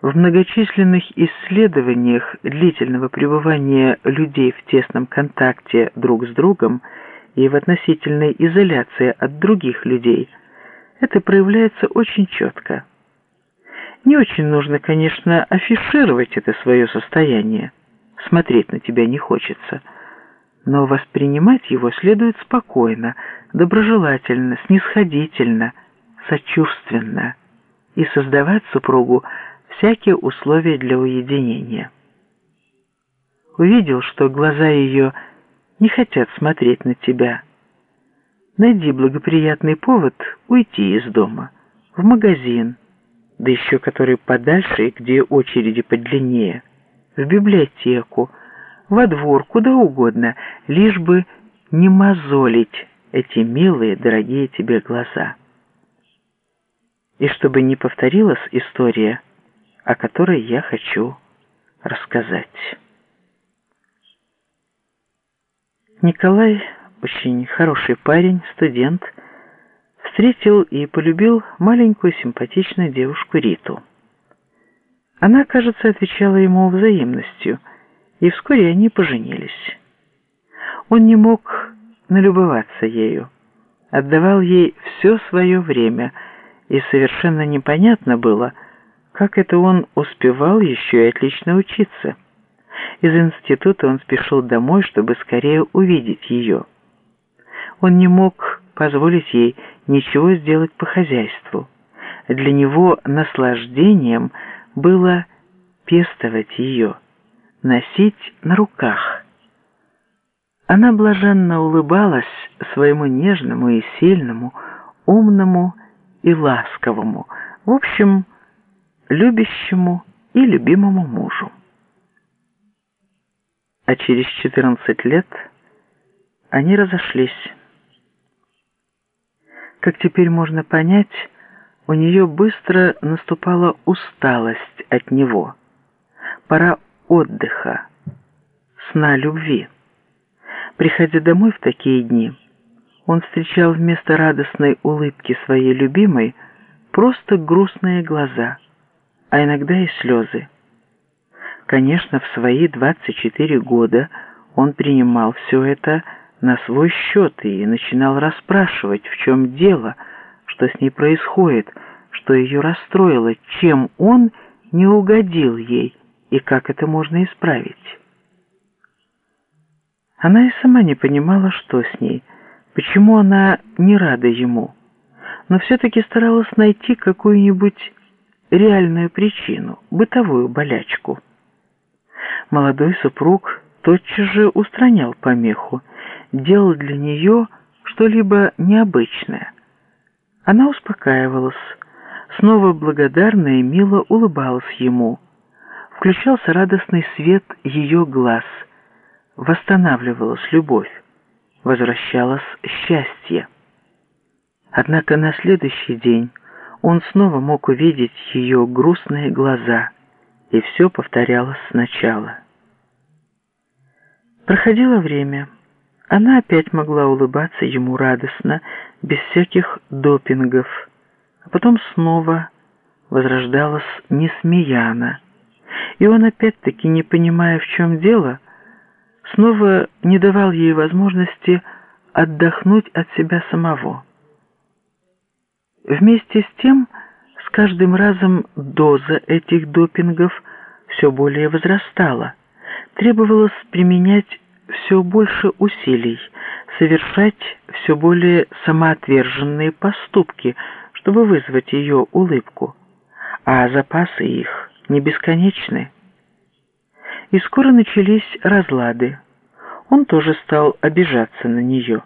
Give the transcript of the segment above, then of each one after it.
В многочисленных исследованиях длительного пребывания людей в тесном контакте друг с другом и в относительной изоляции от других людей это проявляется очень четко. Не очень нужно, конечно, афишировать это свое состояние, смотреть на тебя не хочется, но воспринимать его следует спокойно, доброжелательно, снисходительно, сочувственно и создавать супругу всякие условия для уединения. Увидел, что глаза ее не хотят смотреть на тебя. Найди благоприятный повод уйти из дома, в магазин, да еще который подальше где очереди подлиннее, в библиотеку, во двор, куда угодно, лишь бы не мозолить эти милые, дорогие тебе глаза. И чтобы не повторилась история, о которой я хочу рассказать. Николай, очень хороший парень, студент, встретил и полюбил маленькую симпатичную девушку Риту. Она, кажется, отвечала ему взаимностью, и вскоре они поженились. Он не мог налюбоваться ею, отдавал ей все свое время, и совершенно непонятно было – как это он успевал еще и отлично учиться? Из института он спешил домой, чтобы скорее увидеть ее. Он не мог позволить ей ничего сделать по хозяйству. Для него наслаждением было пестовать ее, носить на руках. Она блаженно улыбалась своему нежному и сильному, умному и ласковому, в общем, любящему и любимому мужу. А через 14 лет они разошлись. Как теперь можно понять, у нее быстро наступала усталость от него. Пора отдыха, сна любви. Приходя домой в такие дни, он встречал вместо радостной улыбки своей любимой просто грустные глаза – а иногда и слезы. Конечно, в свои 24 года он принимал все это на свой счет и начинал расспрашивать, в чем дело, что с ней происходит, что ее расстроило, чем он не угодил ей и как это можно исправить. Она и сама не понимала, что с ней, почему она не рада ему, но все-таки старалась найти какую-нибудь реальную причину, бытовую болячку. Молодой супруг тотчас же устранял помеху, делал для нее что-либо необычное. Она успокаивалась, снова благодарна и мило улыбалась ему. Включался радостный свет ее глаз, восстанавливалась любовь, возвращалось счастье. Однако на следующий день он снова мог увидеть ее грустные глаза, и все повторялось сначала. Проходило время. Она опять могла улыбаться ему радостно, без всяких допингов, а потом снова возрождалась несмеяна. И он опять-таки, не понимая, в чем дело, снова не давал ей возможности отдохнуть от себя самого. Вместе с тем, с каждым разом доза этих допингов все более возрастала. Требовалось применять все больше усилий, совершать все более самоотверженные поступки, чтобы вызвать ее улыбку, а запасы их не бесконечны. И скоро начались разлады. Он тоже стал обижаться на нее.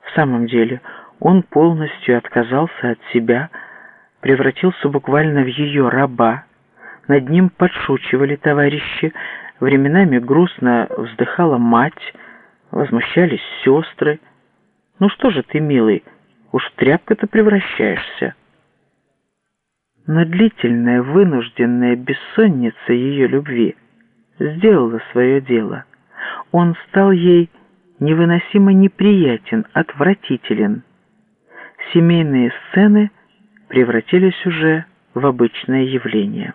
В самом деле, он полностью отказался от себя, превратился буквально в ее раба. Над ним подшучивали товарищи, временами грустно вздыхала мать, возмущались сестры. «Ну что же ты, милый, уж тряпка-то превращаешься». Но длительная вынужденная бессонница ее любви сделала свое дело. Он стал ей невыносимо неприятен, отвратителен семейные сцены превратились уже в обычное явление.